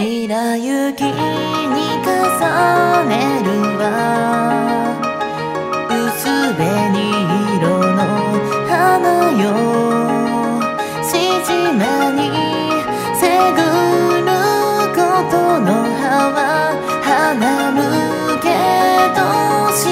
白雪に重ねるわ薄紅色の花よ。しじめにせぐることの葉は花向けとし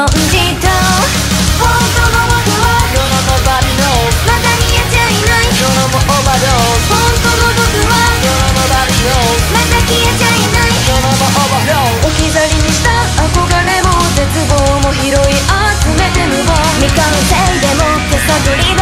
文字と本当の僕はどのも万能まだ見えちゃいない。どのもオーバードー本当の僕はどのも万能まだ消えちゃいない。どのもオーバードー置き去りにした憧れも絶望も拾い集めて無謀未完成でも手探りで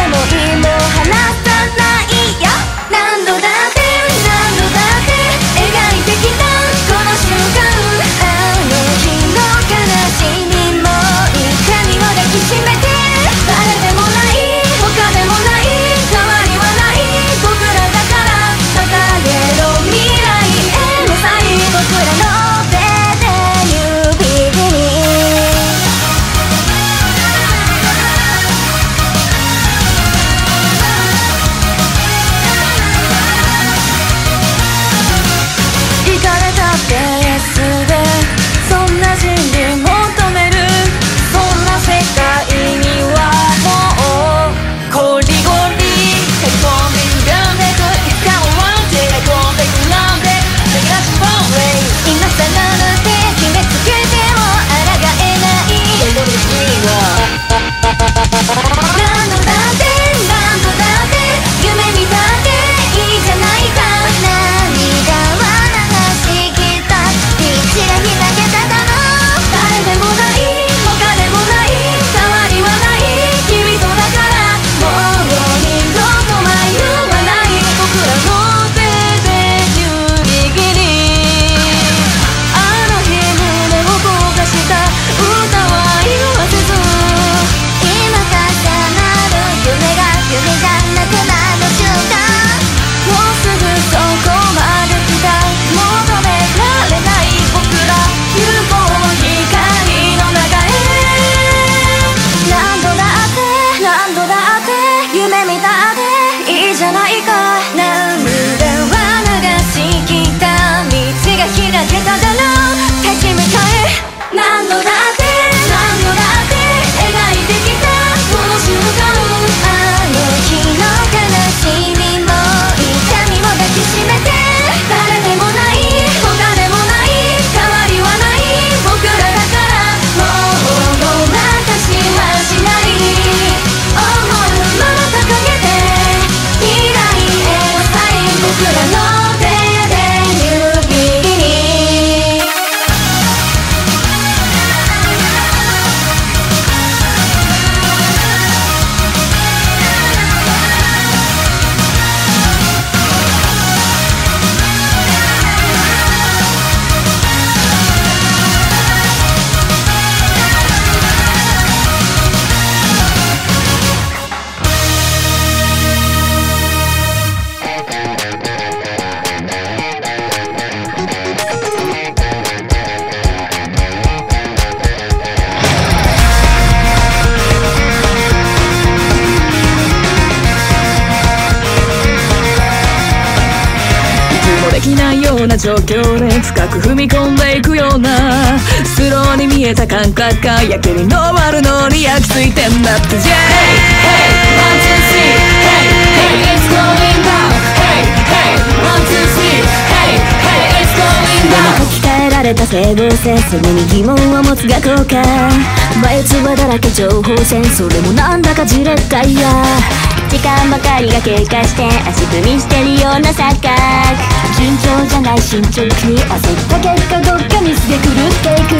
整合性それに疑問を持つ学校か。眉唾だらけ情報戦それもなんだかじれったいや。時間ばかりが経過して足踏みしてるような錯覚。順調じゃない進捗に焦った結果どっかミスで狂っていく。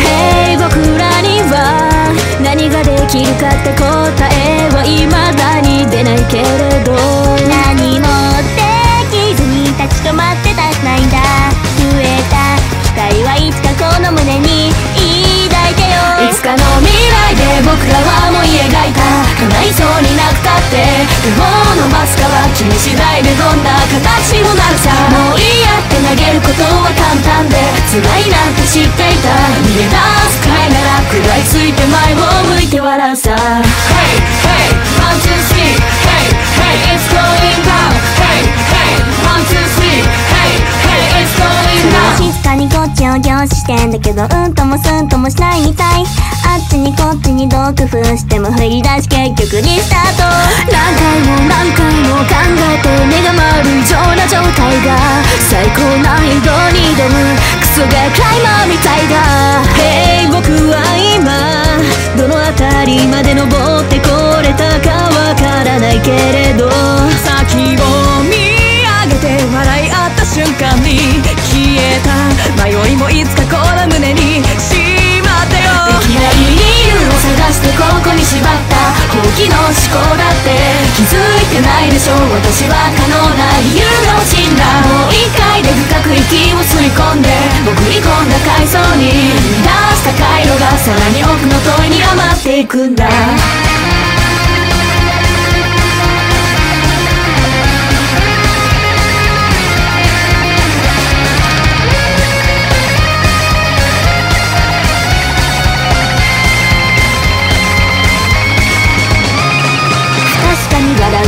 Hey 僕らには何ができるかって答えは未だに出ないけれど。何もでこの胸に抱いてよ。いつかの未来で僕らは思い描いた。叶いそうになくたって。手を伸ばすかは君次第でどんな形もなるさ。もういいやって投げることは簡単で。辛いなんて知っていた。逃げ出すくらいなら食らいついて前を向いて笑うさ。Hey, hey, one, two, three. Hey, hey, it's going down. Hey, hey, one, two, three. Hey, 静かにこっちを凝視してんだけどうんともすんともしないみたい。あっちにこっちにどう工夫しても振り出し結局リスタート。何回も何回も考えて目が回る異常な状態が最高難易度に挑むクソがクライマーみたいだ Hey 僕は今どの辺りまで登ってこれたかわからないけれど先を見上げて笑い合った瞬間に消えた。迷いもいつかこの胸にしまってよ。できない理由を探してここに縛った。放棄の思考だって。気づいてないでしょう。私は可能な理由が欲しいんだもう一回で深く息を吸い込んで。潜り込んだ階層に。生み出した回路がさらに奥の問いに余っていくんだ。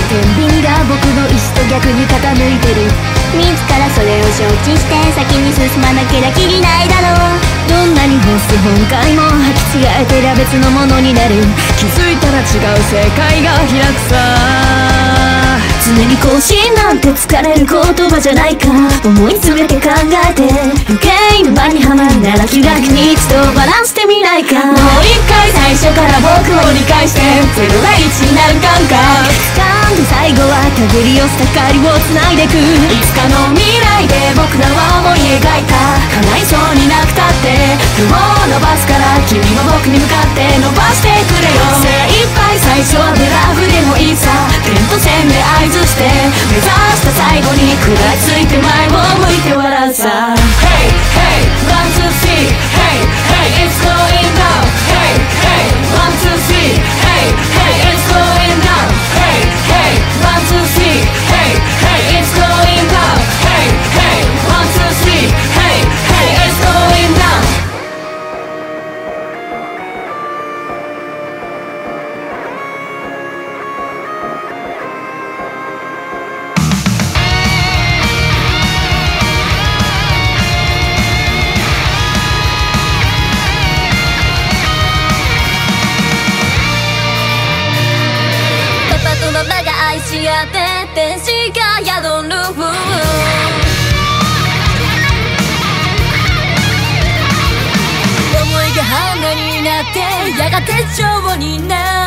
天秤が僕の意志と逆に傾いてる。自らそれを承知して先に進まなけりゃきりないだろう。どんなにホス本回も履き違えてりゃ別のものになる。気づいたら違う世界が開くさ。常に更新なんて疲れる言葉じゃないか。思い詰めて考えて。余計沼にはまるなら気楽に一度バランスしてみないか。もう一回最初から僕を理解して。0が1になる感覚。んで最後は手繰り寄せた光を繋いでく？いつかの未来で僕らは思い描いた。叶いそうになくたって手を伸ばすから君も僕に向かって伸ばしてくれよ。精一杯最初はブラフでもいいさ。点と線で合図して目指した最後に食らいついて前を向いて笑うさ。Hey, hey, one, two, three. Hey, hey, it's going down. Hey, hey, one, two, three. Hey, hey, 手帳にな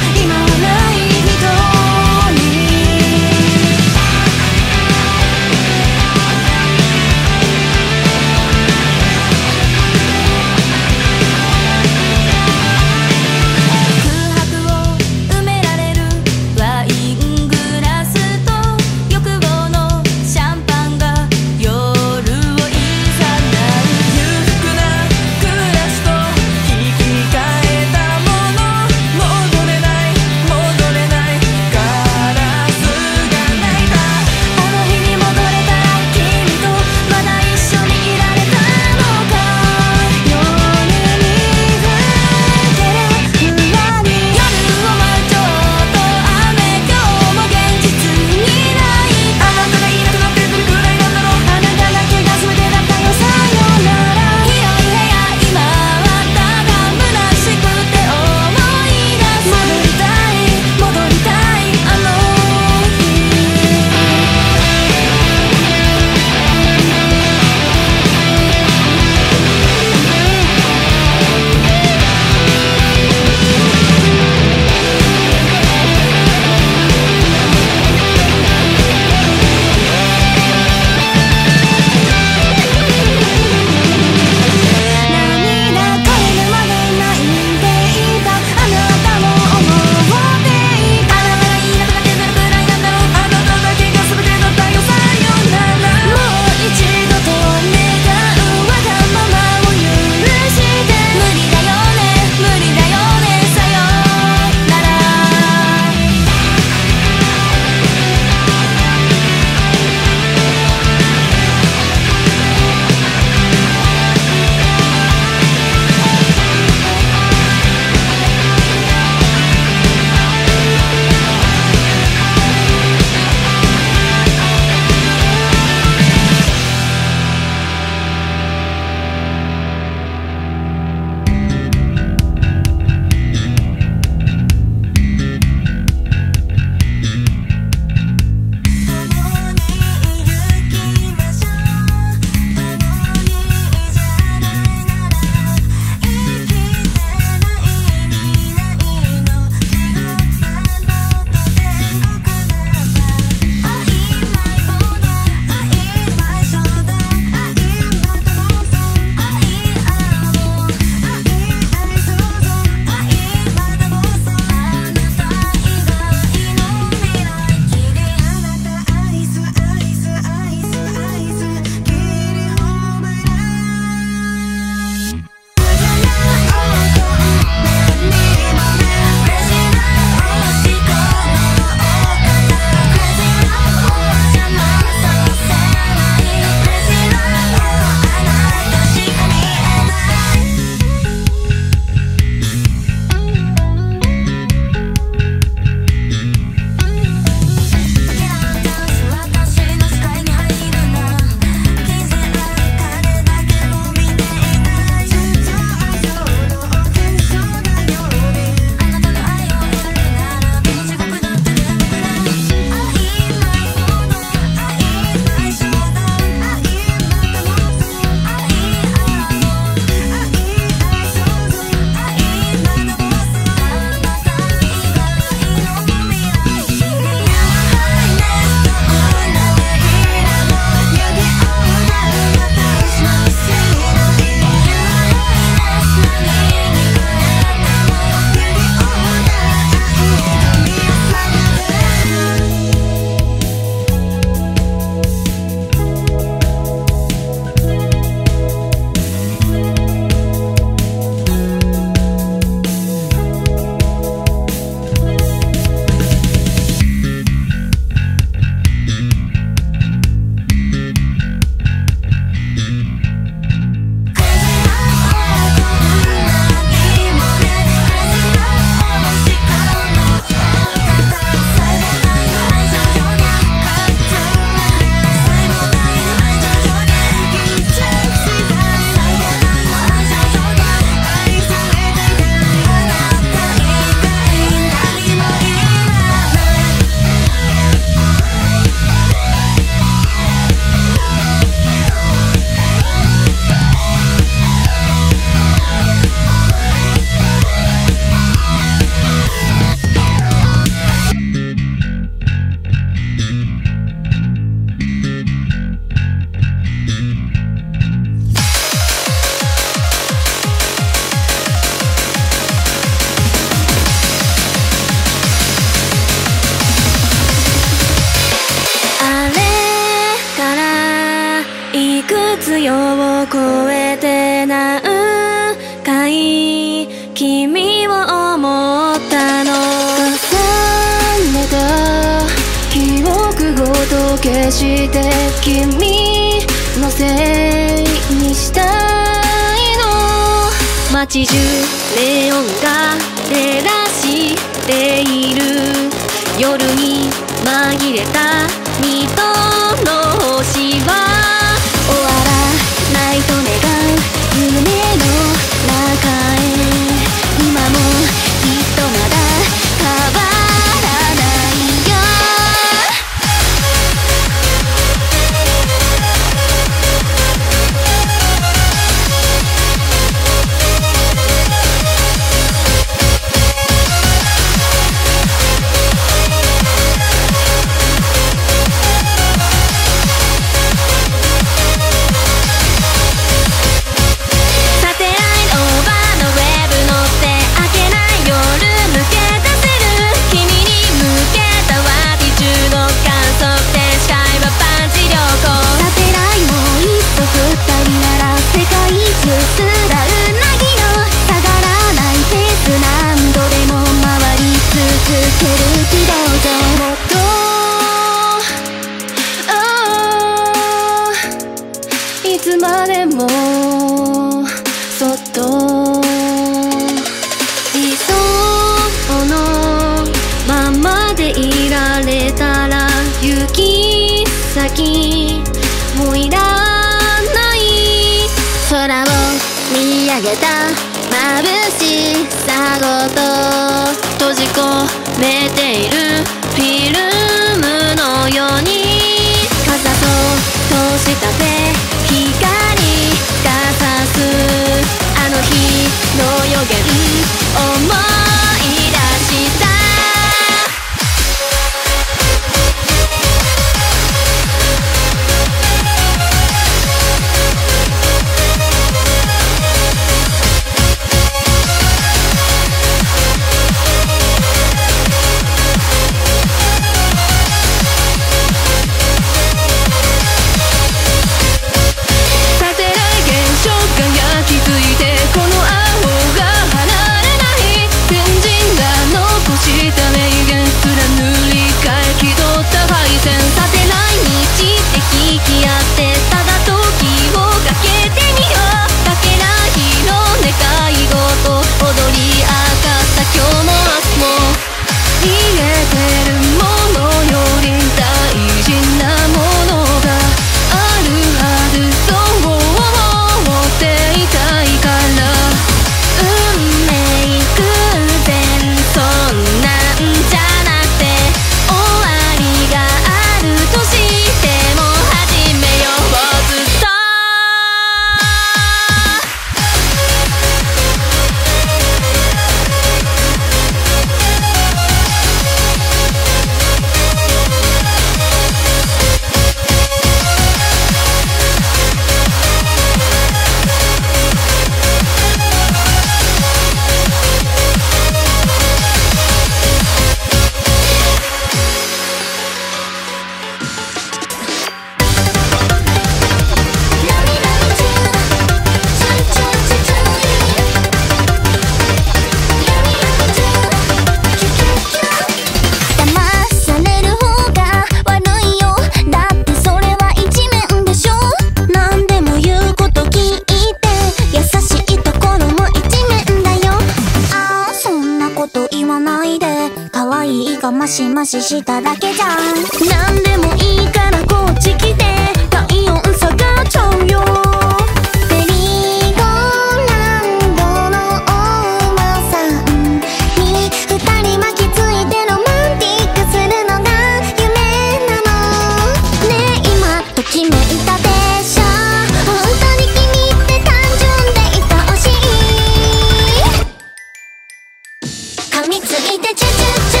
い噛みついてチュチュチュ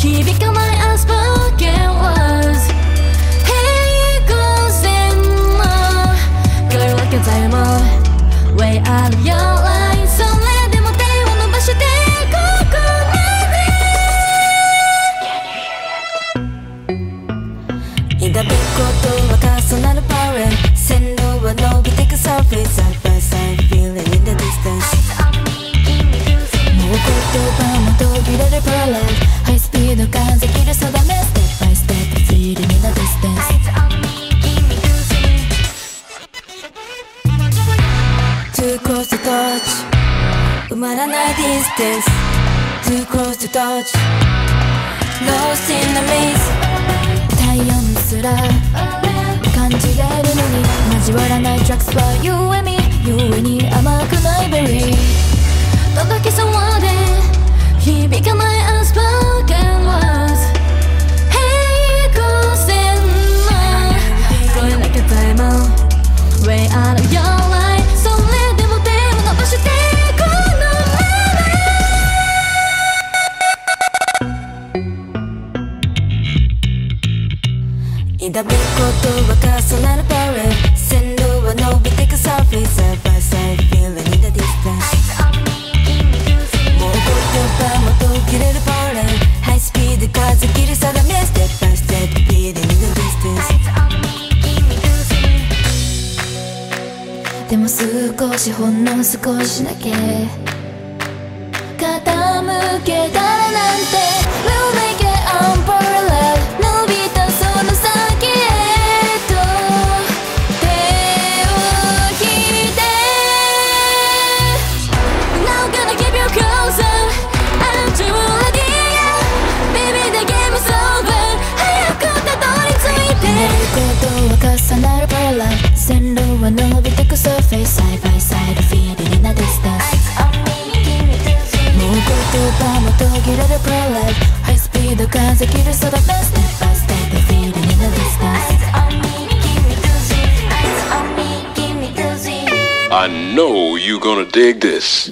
響かない unspoken words Hey goes in more Girl like a diamond Way out of your line distance Too close to touch Lost in the maze 太陽のすら感じれるのに交わらない tracks は You and me You and me 甘くない berry 届きそうで響かない unspoken words Hey goes in more Going like a diamond Way out of your ことは重なるパレン線路は伸びてく surface side by side feeling in the distance もう言葉も途切れるパレンハイスピード風切り定め step by step feeling in the distance でも少しほんの少しだけ傾けたらなんてスピード風切る定め step by step feeling in the distance I know you gonna dig this.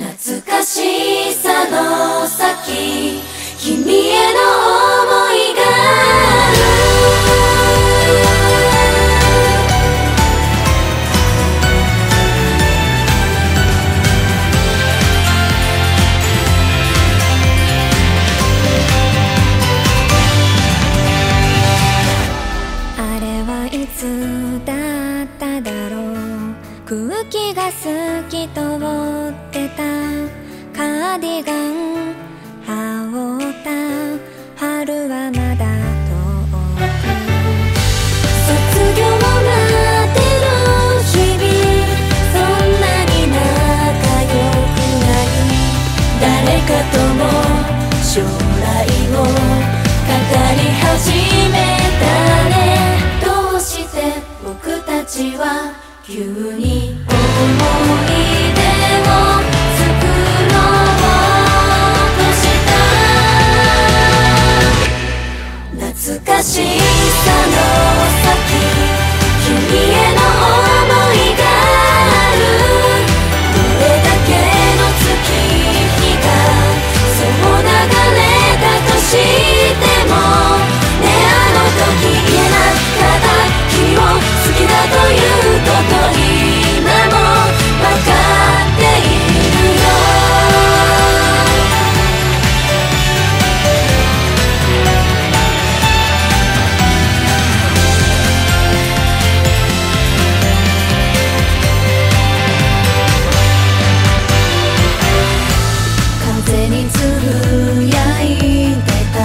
つぶやいてた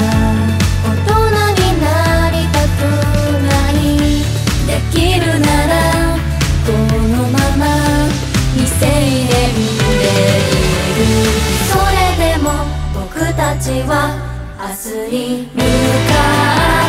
大人になりたくないできるならこのまま未成年でいるそれでも僕たちは明日に向かう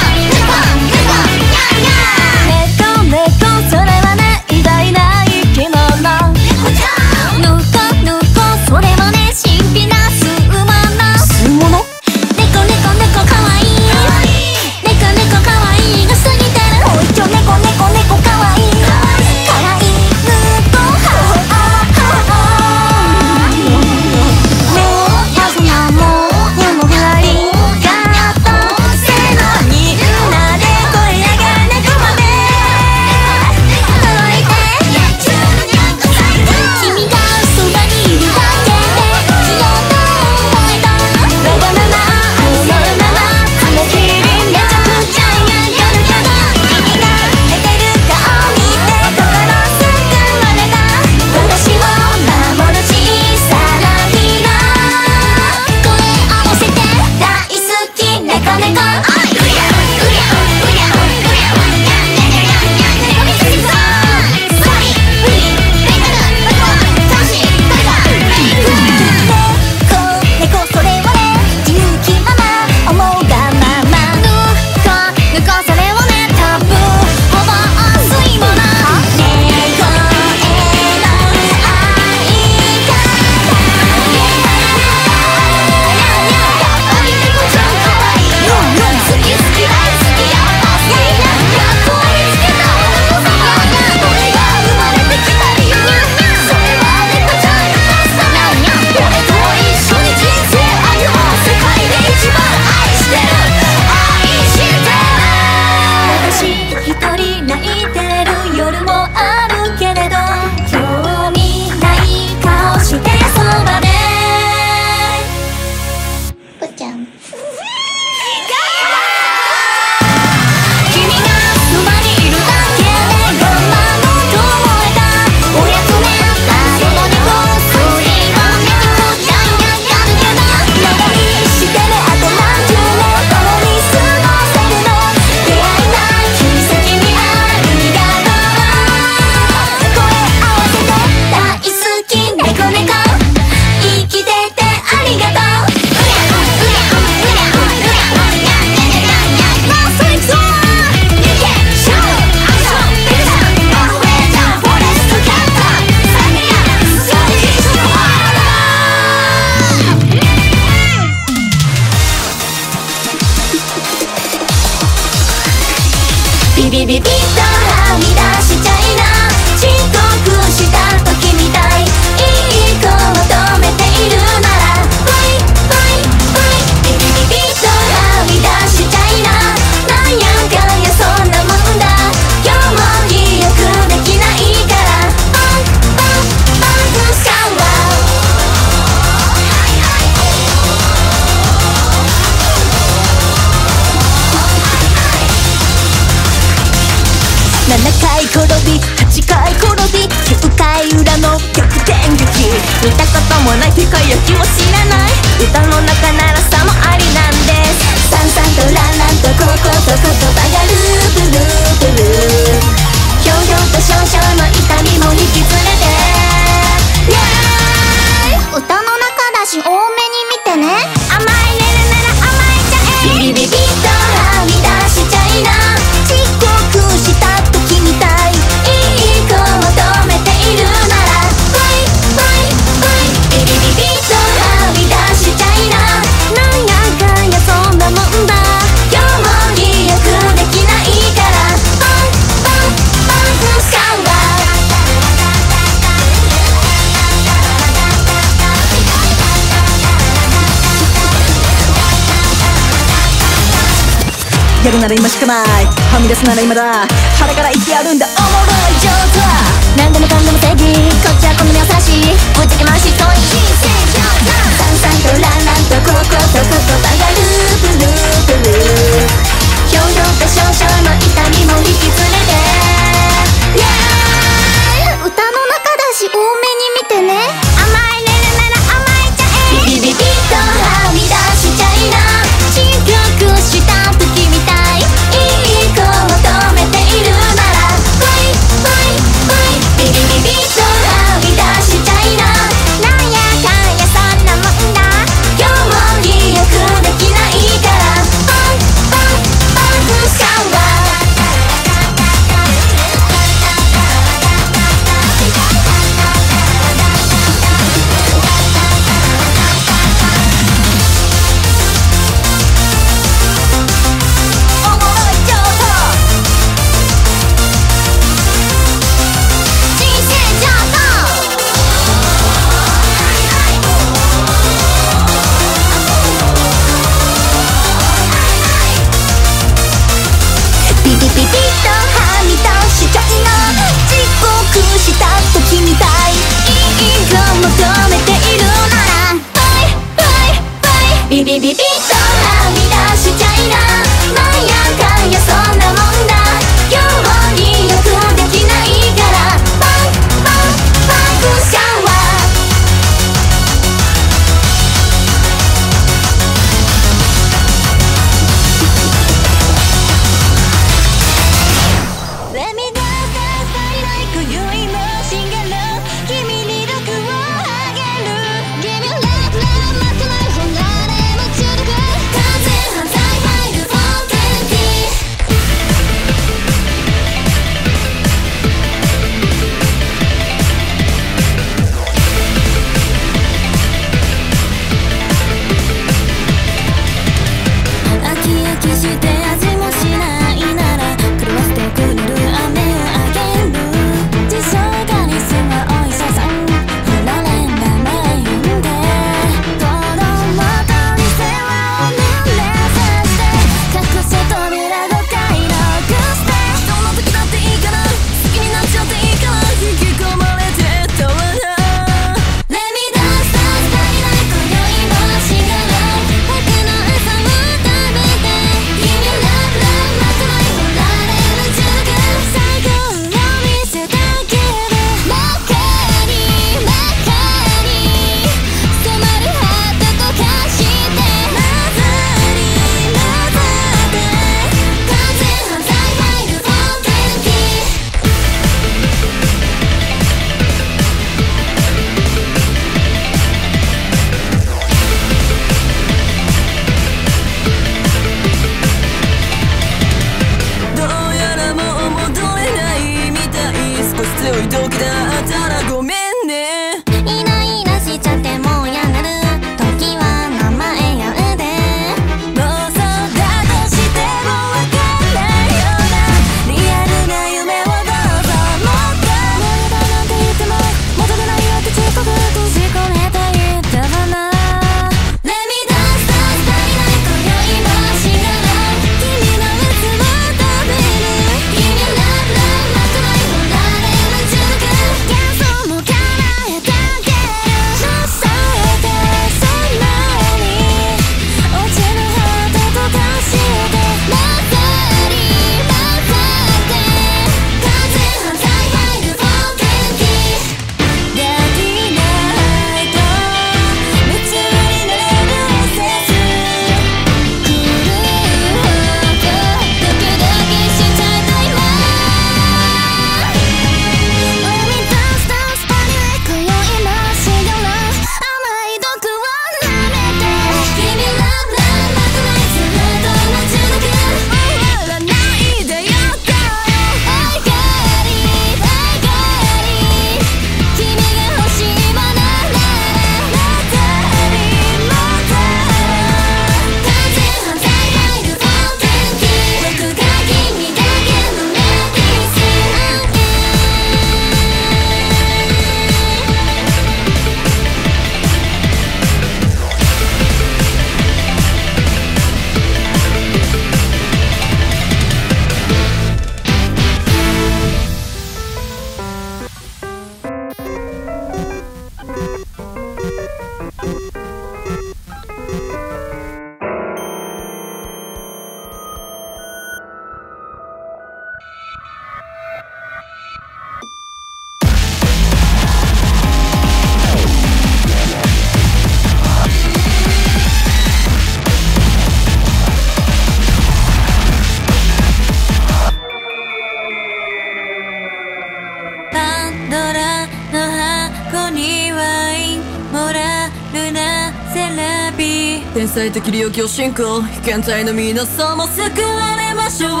遊興進行検体の皆様救われましょう。ぐ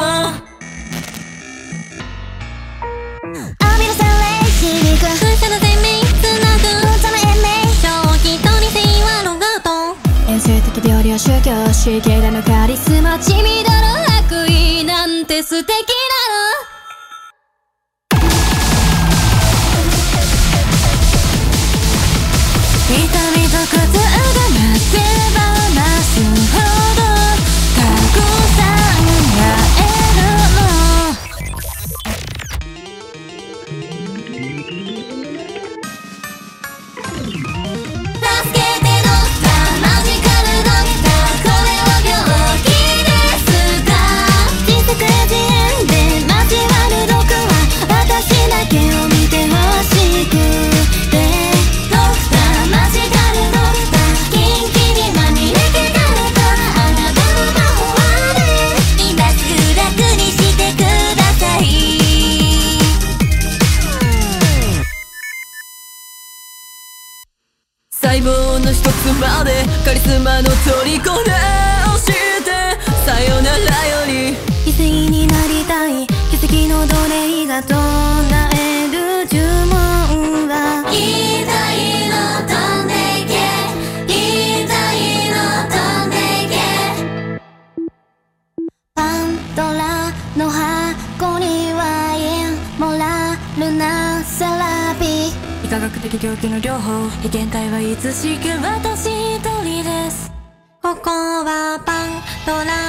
はロト遠征的料理は宗教し芸大のカリスマ地味だろ悪意なんて素敵限界はいつしか私一人です。ここはパンドラ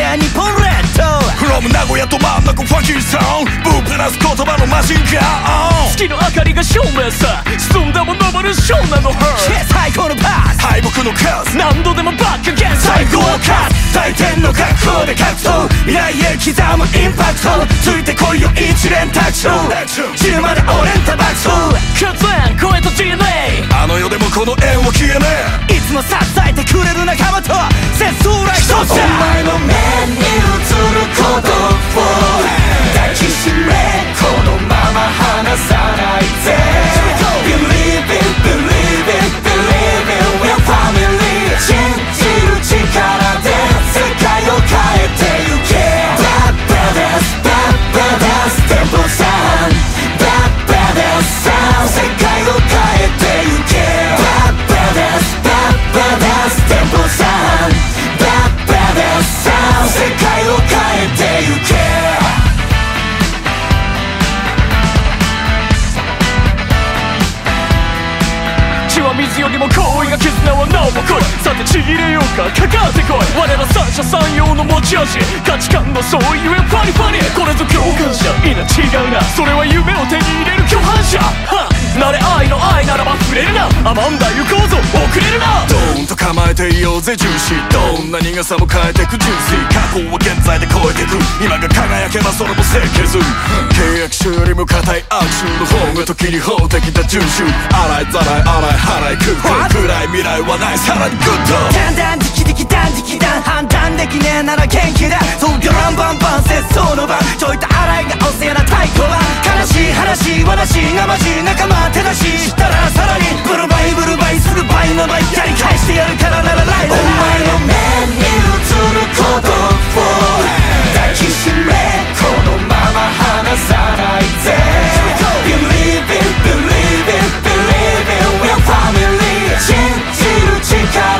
カしたるで日本列島 From 名古屋と真ん中ファンキーサウンブープラス言葉のマシンガン月の明かりが証明さ進んだも登る湘南のハー最高のパス敗北の数何度でもバックアゲン最高を勝つ大天の格好で格闘未来へ刻むインパクトついてこいよ一連卓勝死ぬまで俺んタバクソ血縁超えた DNA あの世でもこの縁は消えねいつも支えてくれる仲間と戦争来一つえお前の目に映る孤独を抱きしめこのまま離さないぜ Believe it, believe it, believe it We're family 信も行為が絆はなおも濃いさてちぎれようかかかってこい。我ら三者三様の持ち味。価値観の相違ゆえパニパリ。これぞ共感者。いな違うなそれは夢を手に入れる共犯者。はなれ愛の愛ならば触れるな。アマンダ行こうぞ。遅れるな。ドーンと構えていようぜ重視どんな苦さも変えてく純粋過去は現在で超えてく。今が輝けばそれも清潔。契約書よりも硬い握手の方が時に法的な遵守洗いざらい洗い払い空間暗い未来はない。さらにグッドだんだ。ん時断判断できねえなら元気だ。そうギョランバンバン節操の番ちょいと洗いがおせやな太鼓判悲しい話話がまじ仲間手出し。したらさらにブルバイブルバイすぐ倍の倍やり返してやるからならライド。お前の目に映る孤独を抱きしめこのまま離さないぜ。Believe it, believe it, believe it We're family 信じる力。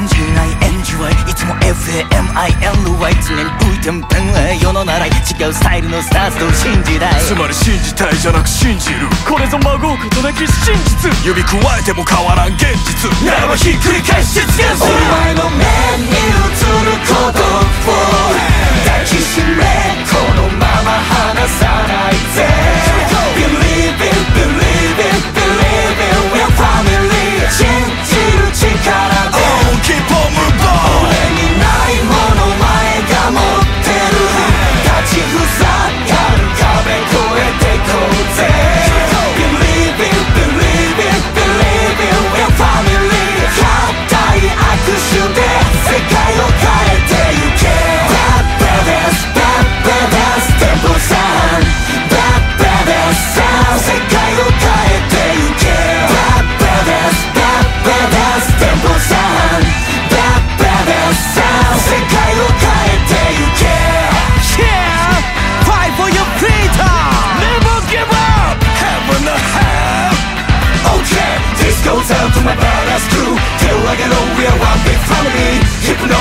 MILY2 に浮いてんペンは世の習い違うスタイルのスターズと信じたいつまり信じたいじゃなく信じるこれぞ孫うことなき真実。指くわえても変わらん現実ならばひっくり返し実現す。るお前の目に映ることを抱きしめこのまま離さないぜ。Believe it, believe it, believe it We're family. 信じ力れにないもの前が持ってる立ちふさがる壁越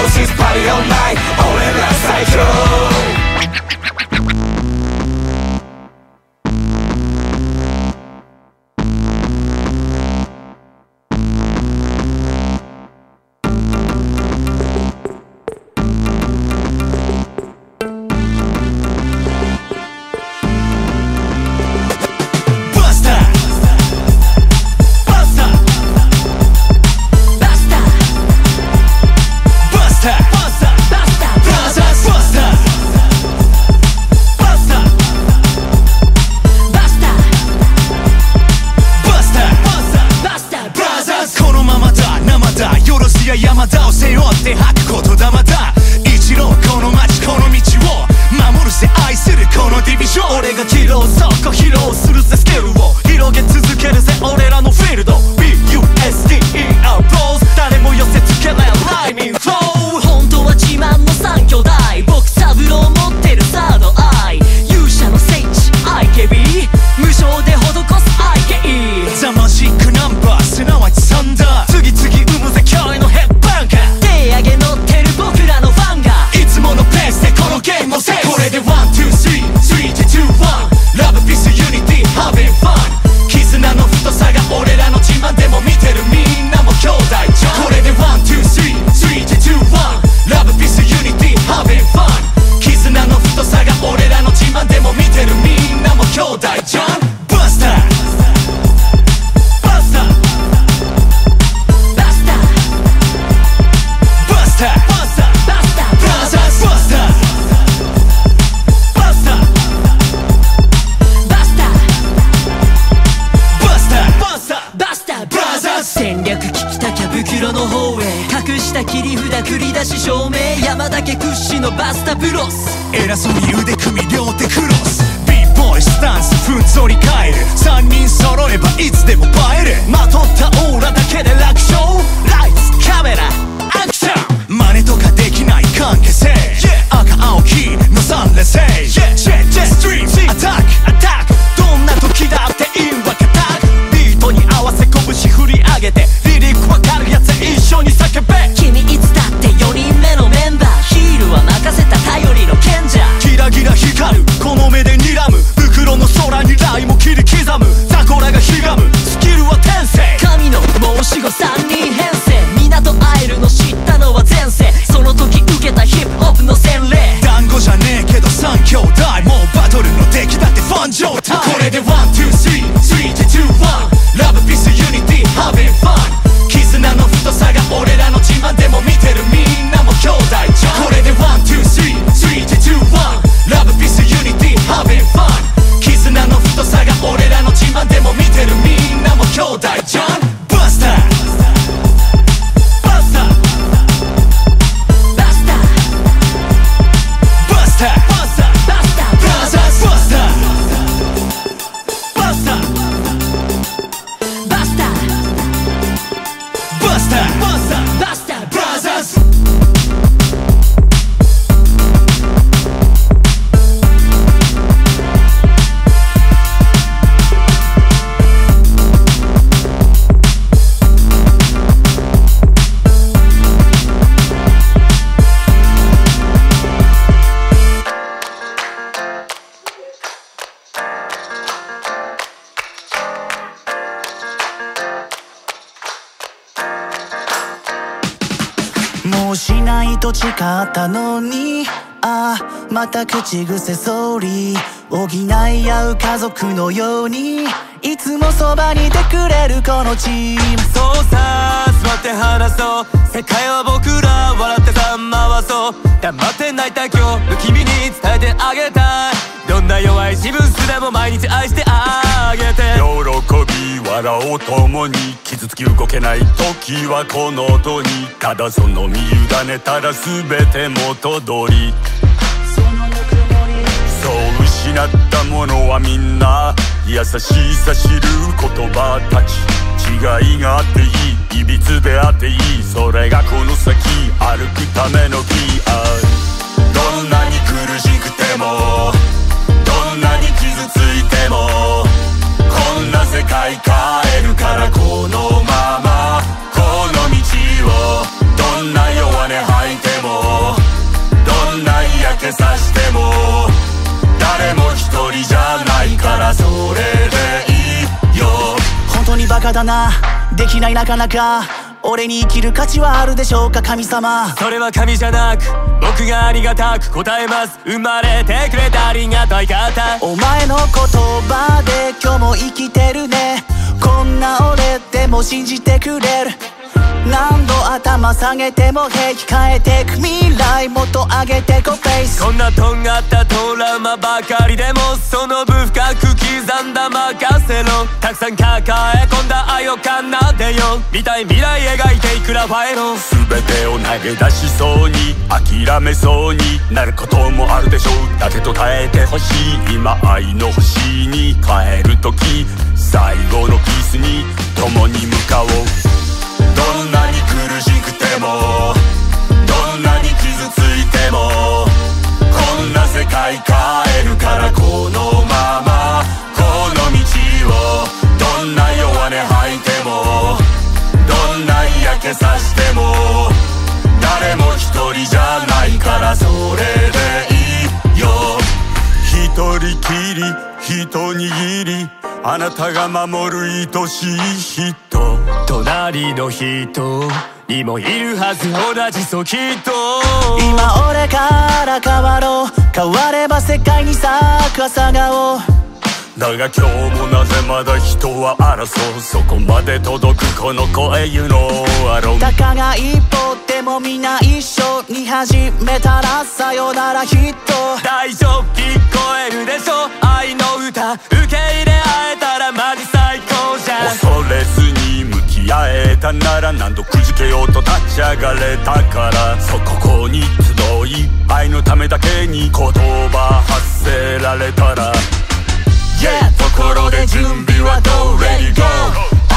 she's party all night, all in that cycle 喜び笑おう共に傷つき動けない時はこの音にただその身委ねたら全て元通り。そう失ったものはみんな優しさ知る言葉たち。違いがあっていいいびつであっていい。それがこの先歩くための PR どんなに苦しくてもどんなに傷ついても世界変えるからこのままこの道をどんな弱音吐いてもどんな嫌気さしても誰も一人じゃないからそれでいいよ。本当にバカだな。できないなかなか。俺に生きる価値はあるでしょうか神様。それは神じゃなく僕がありがたく答えます。生まれてくれたありがたい方。お前の言葉で今日も生きてるね。こんな俺でも信じてくれる何度頭下げても平気変えてく未来もっと上げてこフェイス。こんなとんがったトラウマばかりでもその分深く刻んだ任せろ。たくさん抱え込んだ愛を奏でよ。見たい未来描いていくラファエロ全てを投げ出しそうに諦めそうになることもあるでしょう。だけど耐えてほしい。今愛の星に帰る時。最後のキスに共に向かおう。んなに苦しくてもどんなに傷ついてもこんな世界変えるからこのままこの道をどんな弱音吐いてもどんな嫌気さしても誰も一人じゃないからそれでいいよ。一人きり一握りあなたが守る愛しい人。隣の人にもいるはず同じそうきっと今俺から変わろう。変われば世界に咲く朝顔。だが今日もなぜまだ人は争う。そこまで届くこの声 You know I don't たかが一歩でも皆一緒に始めたらさよならヒット大丈夫聞こえるでしょ。愛の歌受け入れ合えたらマジ最高じゃん。恐れずに向き合えたなら何度くじけようと立ち上がれたからそこに集い愛のためだけに言葉発せられたら Yeah ところで準備はどう？Ready go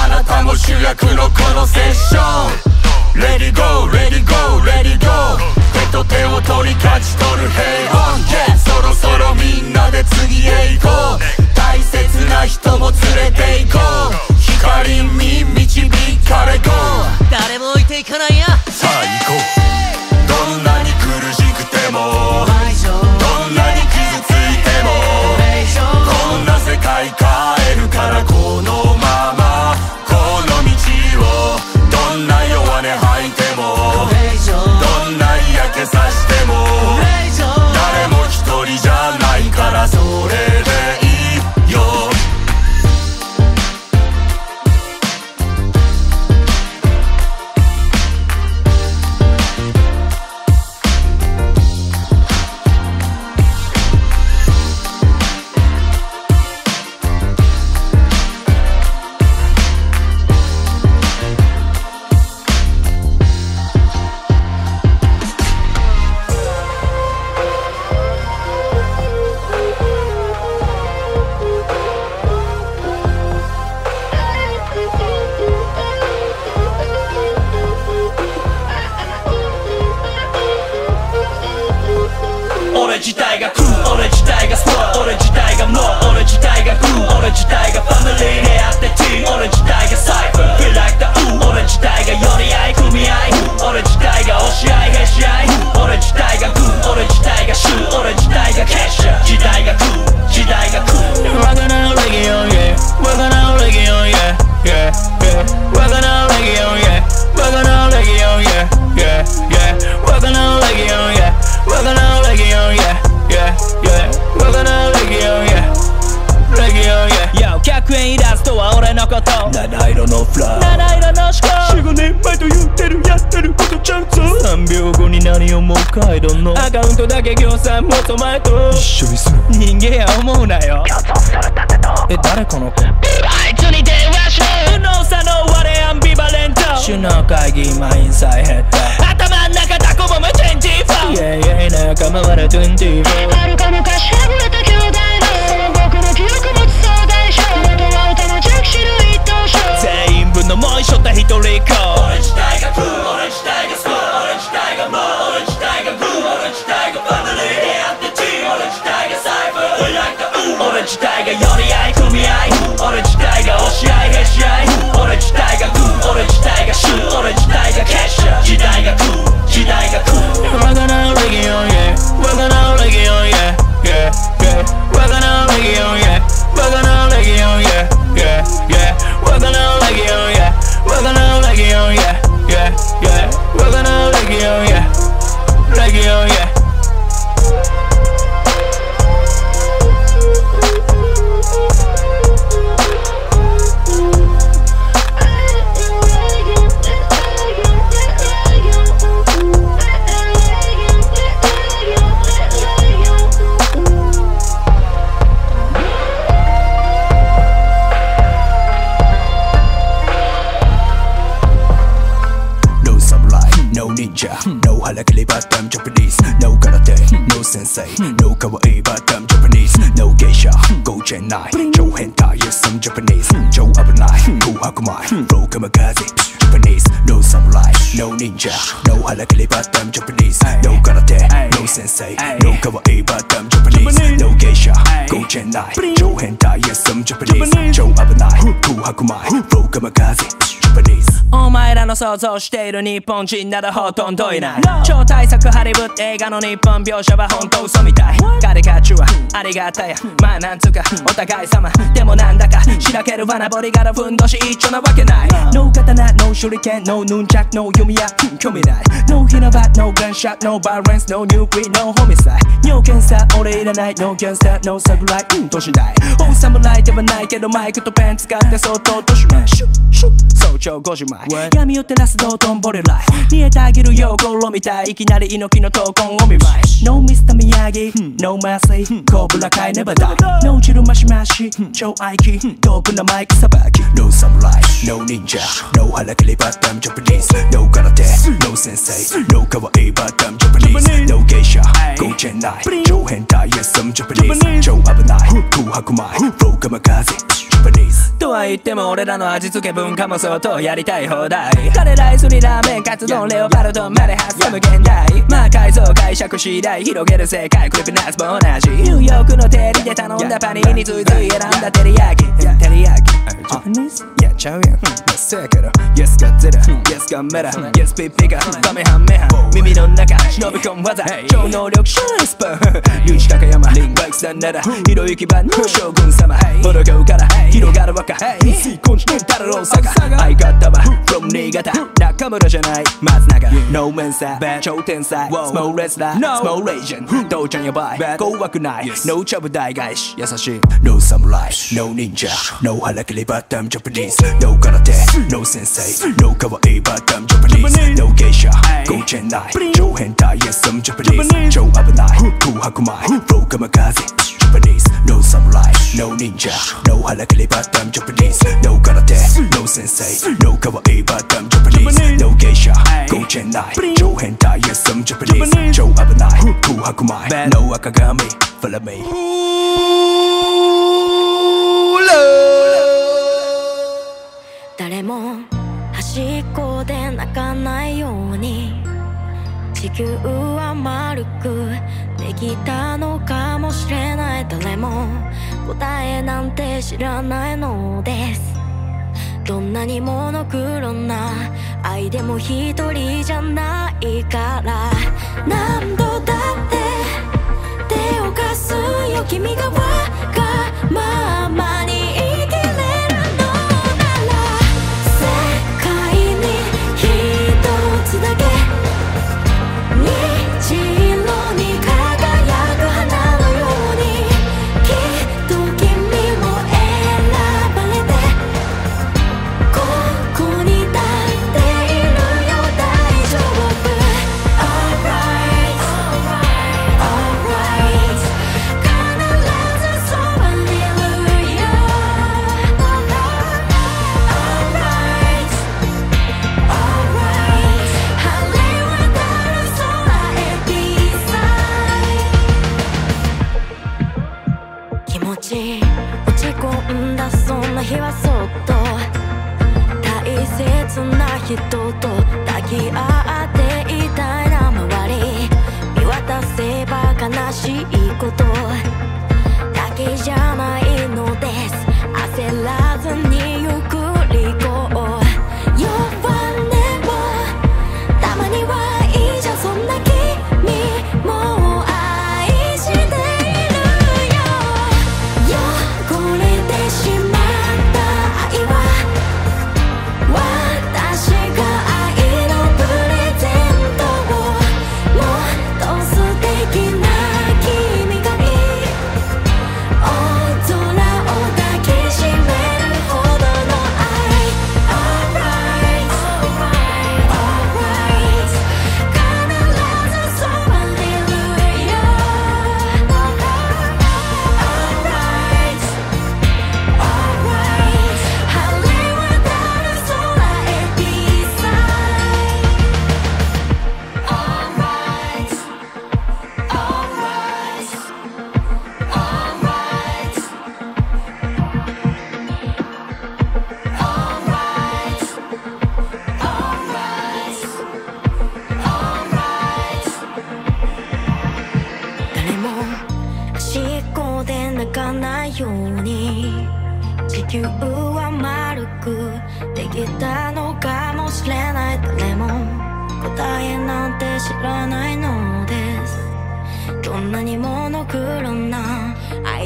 あなたも主役のこのセッション Ready go Ready go Ready go. 手と手を取り勝ち取る平凡。Yeah! そろそろみんなで次へ行こう。大切な人も連れて行こう。光に導かれ Go 誰も置いていかないや。さあ行こうがグー俺自体がファミリーであっのアカウントだけ業者もっと前と。一緒にする。人間や思うなよ。え誰この子？あいつに電話しろ右脳左脳我アンビバレント。首脳会議今インサイヘッド。頭ん中タコボム24イェイイェイ仲間割れ24遥か昔はぐれた兄弟の僕の記憶持つ総大将元は歌の着手類一等賞全員分のもう一緒った一人っ子俺自体が食う俺自体が俺自体が寄り合い組合俺自体が押し合いへし合い。俺自体がグー俺自体がシュー俺自体が想像している日本人ならほとんどいない。超大作ハリウッド映画の日本描写は本当嘘みたいカリカチュアありがたや。まあなんつうか。お互い様。でもなんだか。しらける罠ボリ柄ふんどし一緒なわけない。No 刀。No 手裏剣。No ヌンチャク。No 弓矢。うん興味ない。No ヒナバ No gunshot No violence No nuclear No homicide 尿検査。俺いらない。No gangster No 侍うん。としない大侍ではないけど。マイクとペン使って相当としまいシュッ。シュッ朝5時前闇を照らす道頓堀来見えてあるよゴロみたい。きなり猪木の闘魂を見舞い。No Mr. Miyagi. No ブラ界 Never チルマシマシ超愛機遠くのマイクさばき No Samurai. No Ninja. No 腹切バタムジャパニーズ No 空手 No 先生 No 可愛ーズ No 芸者 Go Chennai. 超変態 Yes I'm Japanese. 超危ない空白前 Flow Kamikaze Japanese とは言っても俺らの味付け文化もそうやりたい放題。カレーライスにラーメンカツ丼レオパルトンまで挟む現代。まあ改造解釈次第。広げる世界クリプナスも同じニューヨークのテリで頼んだパニーについつい選んだテリヤキ。テリヤキ。ジャパニーズやっちゃうやんせやけど Yes ラ Yes メラ Yes ピッピカカメハメハ耳の中忍び込む技超能力シャイスプーンユーチ高山リンバイクさんならひろゆき版の将軍様ボロ顔から広がる若水コンチネンタル大阪相方は from 新潟中村じゃない松永 No メンサー超天才 Small レスラー Small Legend 父ちゃんやばい怖くない No チャブ大返し優しい No samurai, no ninja, no harakiri but I'm Japanese No karate, no sensei, no kawaii but I'm Japanese No geisha, go Chennai, Joe hentai, yes I'm Japanese Joe abunai, go hakumai, flow kamikaze Japanese No samurai, no ninja, no harakiri but I'm Japanese No karate, no sensei, no kawaii but I'm Japanese No geisha, go Chennai, Joe hentai, yes I'm Japanese Joe abunai, go hakumai, no akagami, follow me 誰も端っこで泣かないように地球は丸くできたのかもしれない誰も答えなんて知らないのですどんなにモノクロな愛でも一人じゃないから。何度だって手を貸すよ。君がわがままに que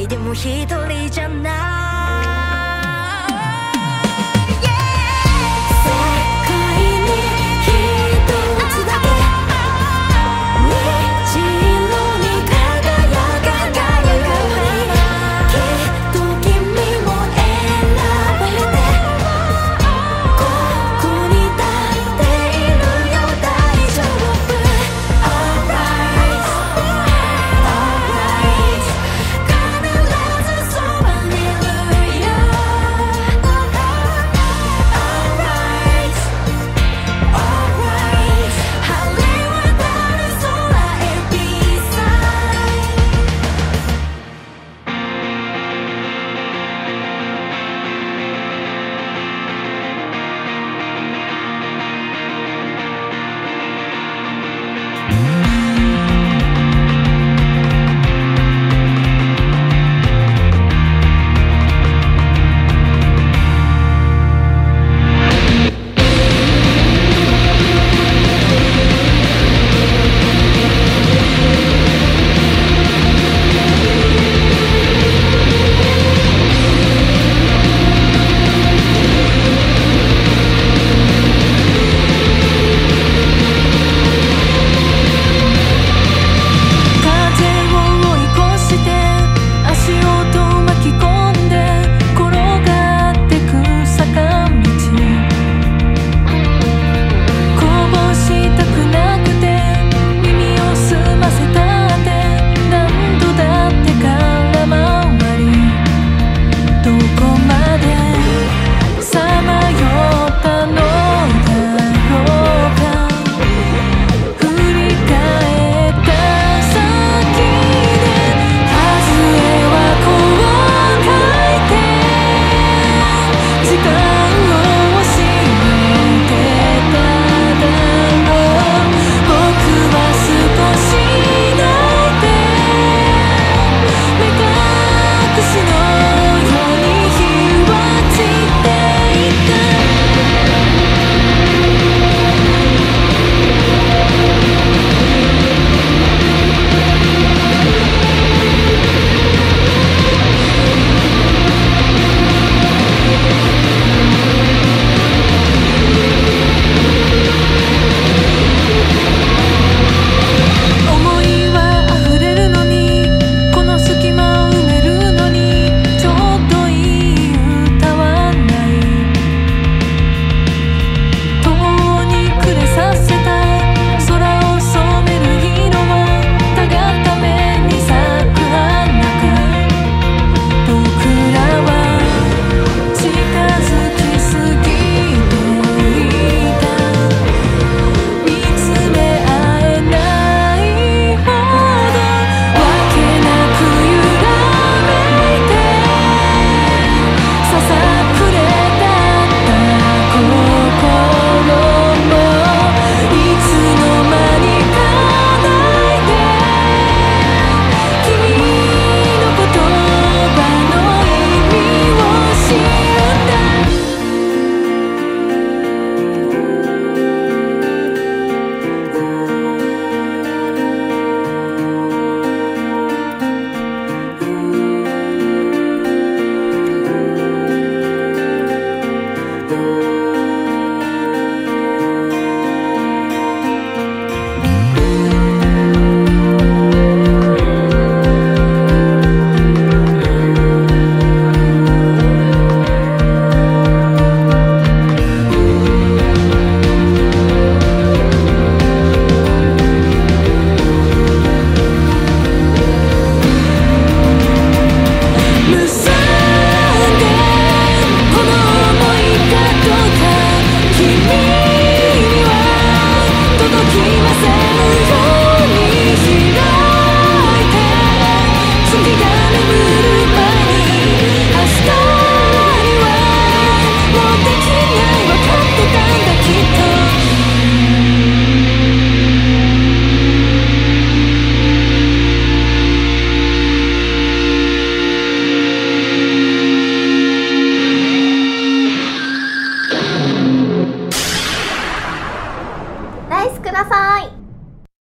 でも一人じゃない